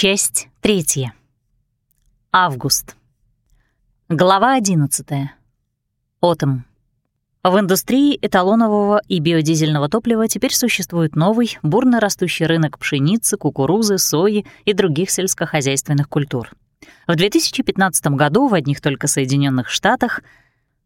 Часть третья. Август. Глава 11. Отом. В индустрии эталонового и биодизельного топлива теперь существует новый, бурно растущий рынок пшеницы, кукурузы, сои и других сельскохозяйственных культур. В 2015 году в одних только Соединенных Штатах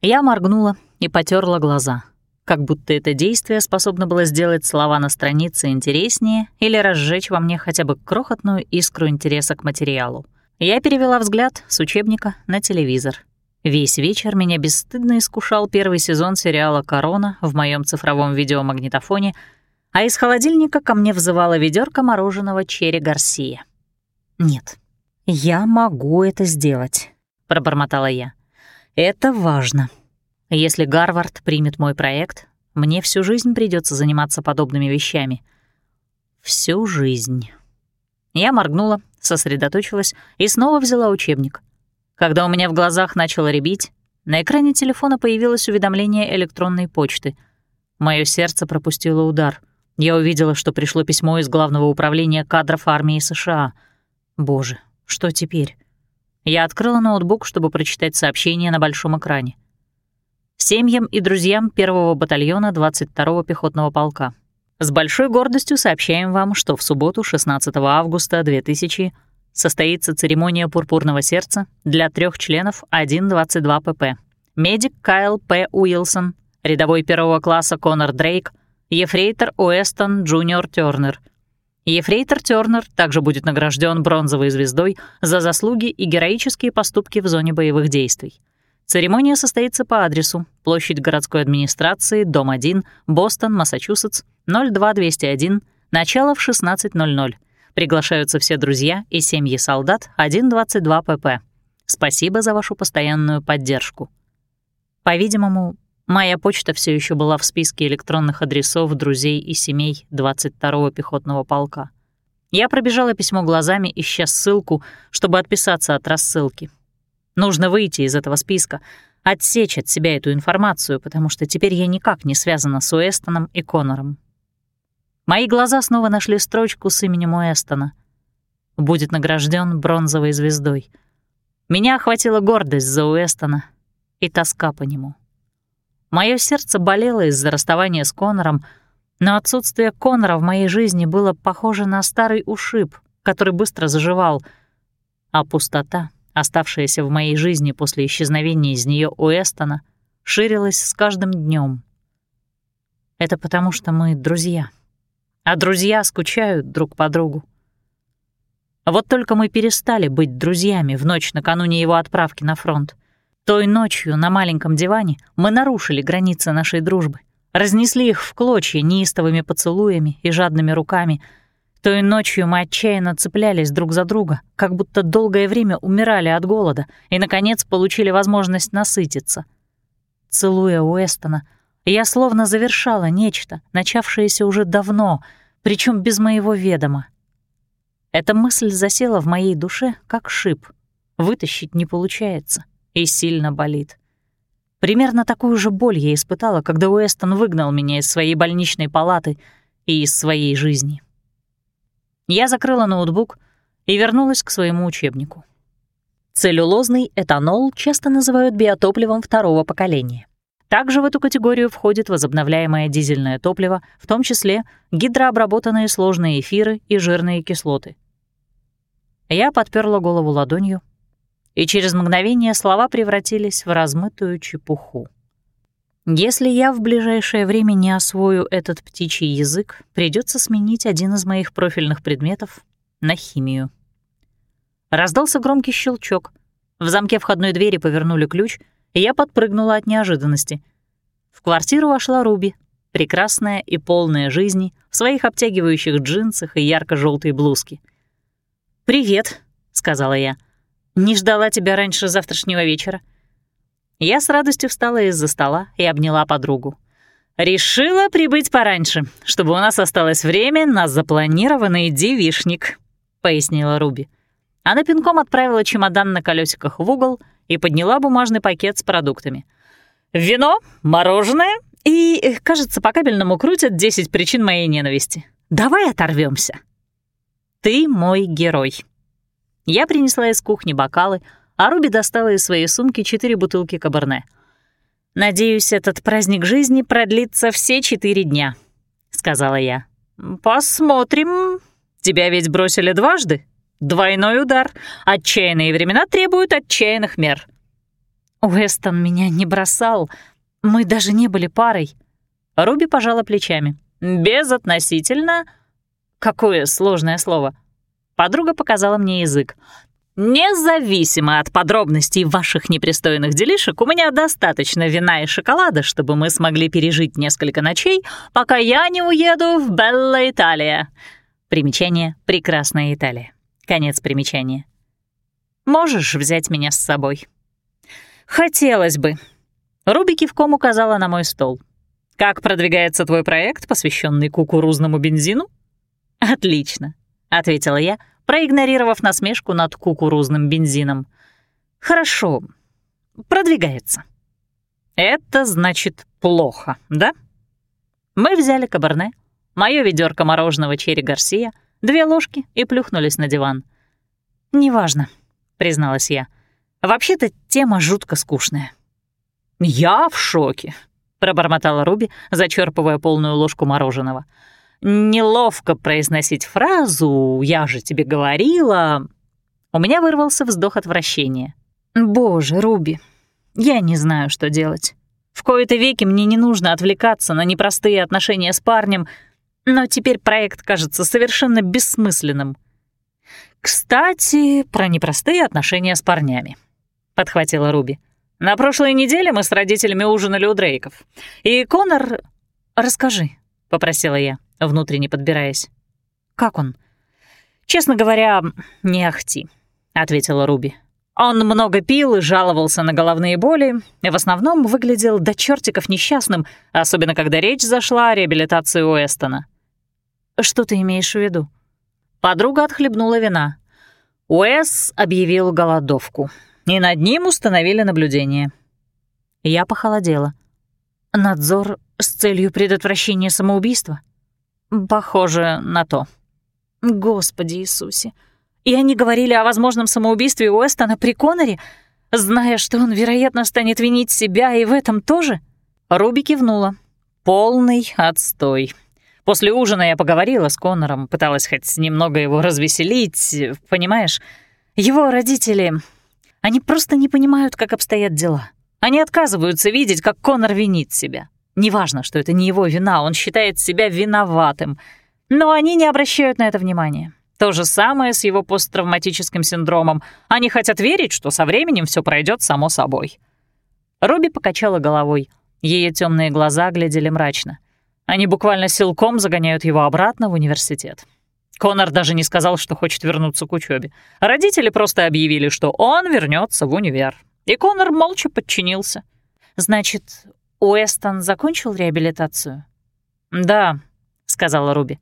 я моргнула и потерла глаза — как будто это действие способно было сделать слова на странице интереснее или разжечь во мне хотя бы крохотную искру интереса к материалу. Я перевела взгляд с учебника на телевизор. Весь вечер меня бесстыдно искушал первый сезон сериала «Корона» в моем цифровом видеомагнитофоне, а из холодильника ко мне взывала ведерко мороженого Черри Гарсия. «Нет, я могу это сделать», — пробормотала я. «Это важно». Если Гарвард примет мой проект, мне всю жизнь придется заниматься подобными вещами. Всю жизнь. Я моргнула, сосредоточилась и снова взяла учебник. Когда у меня в глазах начало рябить, на экране телефона появилось уведомление электронной почты. Моё сердце пропустило удар. Я увидела, что пришло письмо из Главного управления кадров армии США. Боже, что теперь? Я открыла ноутбук, чтобы прочитать сообщение на большом экране семьям и друзьям первого батальона 22-го пехотного полка. С большой гордостью сообщаем вам, что в субботу 16 августа 2000 состоится церемония пурпурного сердца для трех членов 1-22 ПП. Медик Кайл П. Уилсон, рядовой первого класса Конор Дрейк, ефрейтор Уэстон Джуниор Тёрнер. Ефрейтор Тёрнер также будет награжден бронзовой звездой за заслуги и героические поступки в зоне боевых действий. Церемония состоится по адресу площадь городской администрации, дом 1, Бостон, Массачусетс, 02201, начало в 16.00. Приглашаются все друзья и семьи солдат 122 ПП. Спасибо за вашу постоянную поддержку. По-видимому, моя почта все еще была в списке электронных адресов друзей и семей 22-го пехотного полка. Я пробежала письмо глазами, ища ссылку, чтобы отписаться от рассылки. Нужно выйти из этого списка, отсечь от себя эту информацию, потому что теперь я никак не связана с Уэстоном и Конором. Мои глаза снова нашли строчку с именем Уэстона. Будет награжден бронзовой звездой. Меня охватила гордость за Уэстона и тоска по нему. Мое сердце болело из-за расставания с Конором, но отсутствие Конора в моей жизни было похоже на старый ушиб, который быстро заживал, а пустота оставшаяся в моей жизни после исчезновения из нее Уэстона, ширилась с каждым днем. Это потому, что мы друзья. А друзья скучают друг по другу. Вот только мы перестали быть друзьями в ночь накануне его отправки на фронт. Той ночью на маленьком диване мы нарушили границы нашей дружбы, разнесли их в клочья неистовыми поцелуями и жадными руками — той ночью мы отчаянно цеплялись друг за друга, как будто долгое время умирали от голода и, наконец, получили возможность насытиться. Целуя Уэстона, я словно завершала нечто, начавшееся уже давно, причем без моего ведома. Эта мысль засела в моей душе, как шип. Вытащить не получается и сильно болит. Примерно такую же боль я испытала, когда Уэстон выгнал меня из своей больничной палаты и из своей жизни. Я закрыла ноутбук и вернулась к своему учебнику. Целлюлозный этанол часто называют биотопливом второго поколения. Также в эту категорию входит возобновляемое дизельное топливо, в том числе гидрообработанные сложные эфиры и жирные кислоты. Я подперла голову ладонью, и через мгновение слова превратились в размытую чепуху. Если я в ближайшее время не освою этот птичий язык, придется сменить один из моих профильных предметов на химию. Раздался громкий щелчок. В замке входной двери повернули ключ, и я подпрыгнула от неожиданности. В квартиру вошла Руби, прекрасная и полная жизни, в своих обтягивающих джинсах и ярко желтой блузке. «Привет», — сказала я. «Не ждала тебя раньше завтрашнего вечера». Я с радостью встала из-за стола и обняла подругу. «Решила прибыть пораньше, чтобы у нас осталось время на запланированный девишник», — пояснила Руби. Она пинком отправила чемодан на колесиках в угол и подняла бумажный пакет с продуктами. «Вино, мороженое и, кажется, по кабельному крутят 10 причин моей ненависти. Давай оторвемся. «Ты мой герой», Я принесла из кухни бокалы, а Руби достала из своей сумки четыре бутылки каберне. «Надеюсь, этот праздник жизни продлится все четыре дня», — сказала я. «Посмотрим. Тебя ведь бросили дважды. Двойной удар. Отчаянные времена требуют отчаянных мер». Уэстон меня не бросал. Мы даже не были парой. Руби пожала плечами. «Безотносительно...» Какое сложное слово. Подруга показала мне язык. Независимо от подробностей ваших непристойных делишек, у меня достаточно вина и шоколада, чтобы мы смогли пережить несколько ночей, пока я не уеду в Белла Италия. Примечание «Прекрасная Италия». Конец примечания. Можешь взять меня с собой? Хотелось бы. Руби кивком указала на мой стол. Как продвигается твой проект, посвященный кукурузному бензину? Отлично, ответила я, — проигнорировав насмешку над кукурузным бензином. «Хорошо, продвигается». «Это значит плохо, да?» Мы взяли кабарне, моё ведёрко мороженого черри Гарсия, две ложки и плюхнулись на диван. «Неважно», — призналась я. «Вообще-то тема жутко скучная». «Я в шоке», — пробормотала Руби, зачерпывая полную ложку мороженого неловко произносить фразу «я же тебе говорила», у меня вырвался вздох отвращения. «Боже, Руби, я не знаю, что делать. В кои-то веки мне не нужно отвлекаться на непростые отношения с парнем, но теперь проект кажется совершенно бессмысленным. «Кстати, про непростые отношения с парнями», — подхватила Руби. «На прошлой неделе мы с родителями ужинали у Дрейков. И Конор... Расскажи», — попросила я внутренне подбираясь. «Как он?» «Честно говоря, не ахти», — ответила Руби. Он много пил и жаловался на головные боли, и в основном выглядел до чертиков несчастным, особенно когда речь зашла о реабилитации Уэстона. «Что ты имеешь в виду?» Подруга отхлебнула вина. Уэс объявил голодовку, и над ним установили наблюдение. Я похолодела. «Надзор с целью предотвращения самоубийства?» Похоже на то. Господи Иисусе. И они говорили о возможном самоубийстве Уэстона при Коноре, зная, что он, вероятно, станет винить себя и в этом тоже? Руби кивнула. Полный отстой. После ужина я поговорила с Конором, пыталась хоть немного его развеселить, понимаешь? Его родители... Они просто не понимают, как обстоят дела. Они отказываются видеть, как Конор винит себя. Неважно, что это не его вина, он считает себя виноватым. Но они не обращают на это внимания. То же самое с его посттравматическим синдромом. Они хотят верить, что со временем все пройдет само собой. Руби покачала головой. Ее темные глаза глядели мрачно. Они буквально силком загоняют его обратно в университет. Конор даже не сказал, что хочет вернуться к учебе. Родители просто объявили, что он вернется в универ. И Конор молча подчинился. Значит, Уэстон закончил реабилитацию? Да, сказала Руби.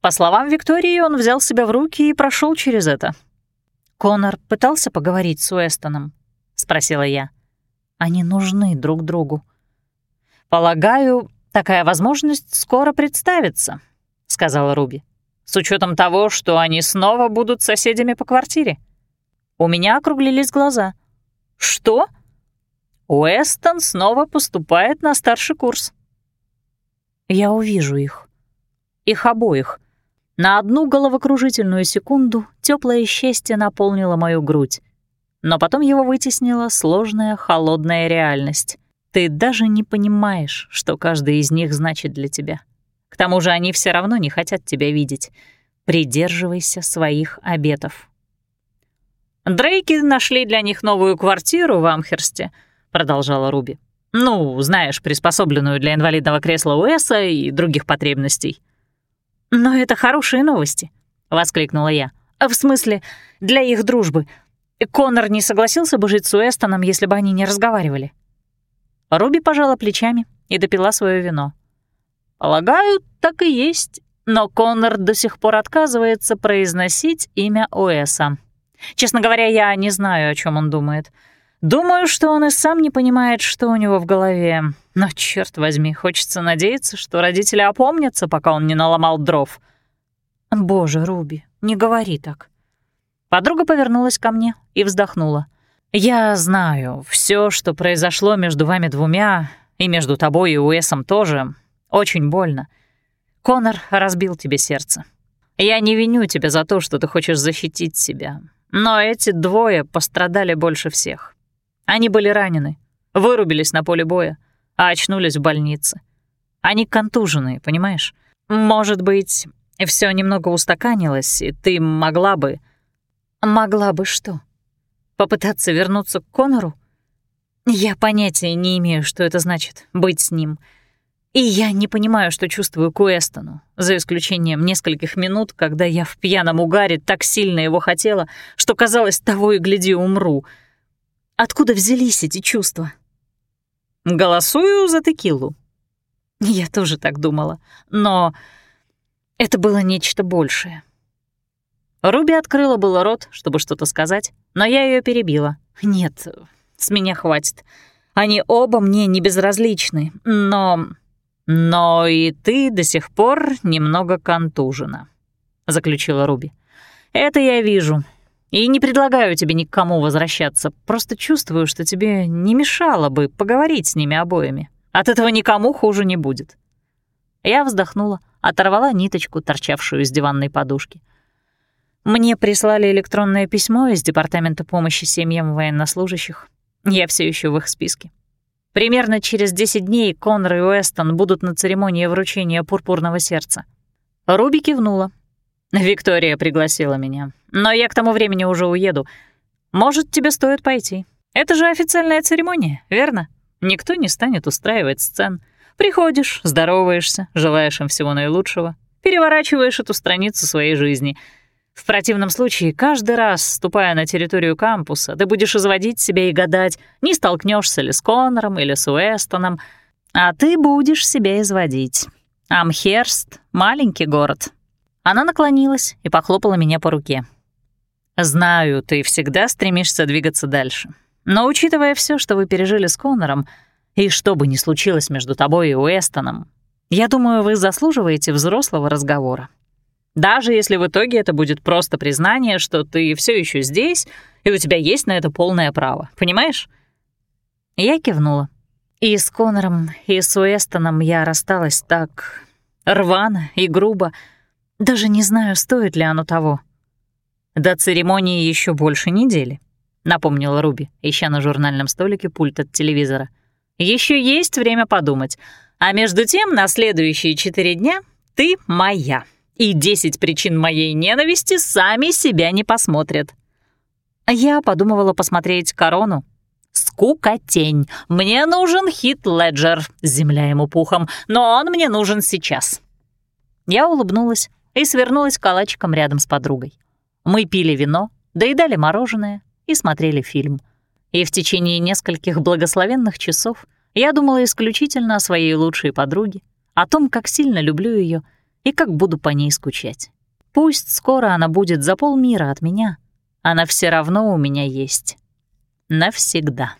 По словам Виктории, он взял себя в руки и прошел через это. Конор пытался поговорить с Уэстоном, спросила я. Они нужны друг другу. Полагаю, такая возможность скоро представится, сказала Руби. С учетом того, что они снова будут соседями по квартире. У меня округлились глаза. Что? Уэстон снова поступает на старший курс. Я увижу их. Их обоих. На одну головокружительную секунду теплое счастье наполнило мою грудь. Но потом его вытеснила сложная холодная реальность. Ты даже не понимаешь, что каждый из них значит для тебя. К тому же они все равно не хотят тебя видеть. Придерживайся своих обетов. Дрейки нашли для них новую квартиру в Амхерсте — продолжала Руби. «Ну, знаешь, приспособленную для инвалидного кресла Уэса и других потребностей». «Но это хорошие новости», — воскликнула я. «В смысле, для их дружбы. Конор не согласился бы жить с Уэстоном, если бы они не разговаривали». Руби пожала плечами и допила свое вино. «Полагаю, так и есть, но Конор до сих пор отказывается произносить имя Уэса. Честно говоря, я не знаю, о чем он думает». Думаю, что он и сам не понимает, что у него в голове. Но, черт возьми, хочется надеяться, что родители опомнятся, пока он не наломал дров. Боже, Руби, не говори так. Подруга повернулась ко мне и вздохнула. «Я знаю, все, что произошло между вами двумя, и между тобой и Уэсом тоже, очень больно. Конор разбил тебе сердце. Я не виню тебя за то, что ты хочешь защитить себя. Но эти двое пострадали больше всех. Они были ранены, вырубились на поле боя, а очнулись в больнице. Они контуженные, понимаешь? Может быть, все немного устаканилось, и ты могла бы... Могла бы что? Попытаться вернуться к Конору? Я понятия не имею, что это значит — быть с ним. И я не понимаю, что чувствую к Уэстону, за исключением нескольких минут, когда я в пьяном угаре так сильно его хотела, что казалось, того и гляди умру. Откуда взялись эти чувства? Голосую за текилу. Я тоже так думала, но это было нечто большее. Руби открыла было рот, чтобы что-то сказать, но я ее перебила. Нет, с меня хватит. Они оба мне не безразличны, но... Но и ты до сих пор немного контужена, заключила Руби. Это я вижу. И не предлагаю тебе ни к кому возвращаться, просто чувствую, что тебе не мешало бы поговорить с ними обоими. От этого никому хуже не будет. Я вздохнула, оторвала ниточку, торчавшую из диванной подушки. Мне прислали электронное письмо из Департамента помощи семьям военнослужащих. Я все еще в их списке. Примерно через 10 дней Конор и Уэстон будут на церемонии вручения пурпурного сердца. Руби кивнула. Виктория пригласила меня. Но я к тому времени уже уеду. Может, тебе стоит пойти. Это же официальная церемония, верно? Никто не станет устраивать сцен. Приходишь, здороваешься, желаешь им всего наилучшего, переворачиваешь эту страницу своей жизни — в противном случае, каждый раз, ступая на территорию кампуса, ты будешь изводить себя и гадать, не столкнешься ли с Коннором или с Уэстоном, а ты будешь себя изводить. Амхерст — маленький город. Она наклонилась и похлопала меня по руке. «Знаю, ты всегда стремишься двигаться дальше. Но учитывая все, что вы пережили с Коннором, и что бы ни случилось между тобой и Уэстоном, я думаю, вы заслуживаете взрослого разговора. Даже если в итоге это будет просто признание, что ты все еще здесь, и у тебя есть на это полное право. Понимаешь? Я кивнула. И с Конором, и с Уэстоном я рассталась так рвано и грубо. Даже не знаю, стоит ли оно того. До церемонии еще больше недели, напомнила Руби, ища на журнальном столике пульт от телевизора. Еще есть время подумать. А между тем, на следующие четыре дня ты моя и десять причин моей ненависти сами себя не посмотрят. Я подумывала посмотреть «Корону». Скукотень. Мне нужен Хит Леджер, земля ему пухом, но он мне нужен сейчас. Я улыбнулась и свернулась калачиком рядом с подругой. Мы пили вино, доедали мороженое и смотрели фильм. И в течение нескольких благословенных часов я думала исключительно о своей лучшей подруге, о том, как сильно люблю ее и как буду по ней скучать. Пусть скоро она будет за полмира от меня, она все равно у меня есть. Навсегда.